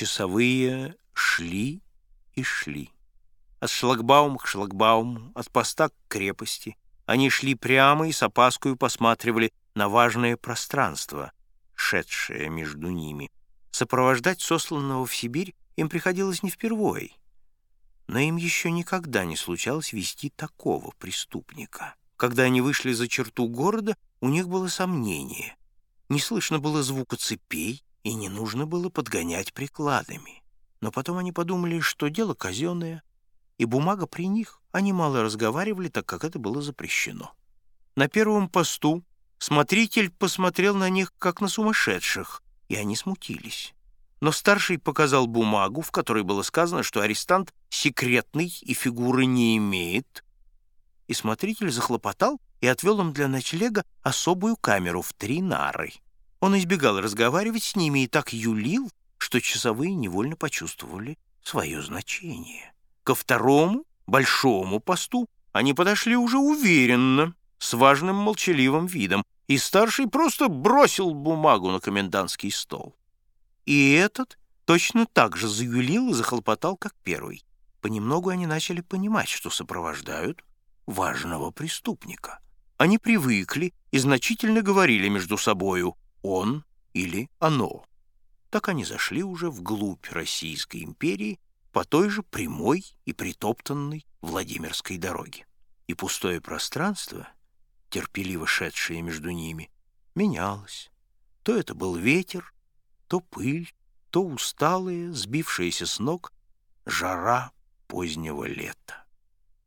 Часовые шли и шли. От шлагбаума к шлагбауму, от поста к крепости. Они шли прямо и с опаскою посматривали на важное пространство, шедшее между ними. Сопровождать сосланного в Сибирь им приходилось не впервой, но им еще никогда не случалось вести такого преступника. Когда они вышли за черту города, у них было сомнение. Не слышно было звука цепей, и не нужно было подгонять прикладами. Но потом они подумали, что дело казенное, и бумага при них. Они мало разговаривали, так как это было запрещено. На первом посту смотритель посмотрел на них, как на сумасшедших, и они смутились. Но старший показал бумагу, в которой было сказано, что арестант секретный и фигуры не имеет, и смотритель захлопотал и отвел им для ночлега особую камеру в три нары. Он избегал разговаривать с ними и так юлил, что часовые невольно почувствовали свое значение. Ко второму, большому посту они подошли уже уверенно, с важным молчаливым видом, и старший просто бросил бумагу на комендантский стол. И этот точно так же заюлил и захлопотал, как первый. Понемногу они начали понимать, что сопровождают важного преступника. Они привыкли и значительно говорили между собою «он» или «оно». Так они зашли уже вглубь Российской империи по той же прямой и притоптанной Владимирской дороге. И пустое пространство, терпеливо шедшее между ними, менялось. То это был ветер, то пыль, то усталая, сбившаяся с ног жара позднего лета.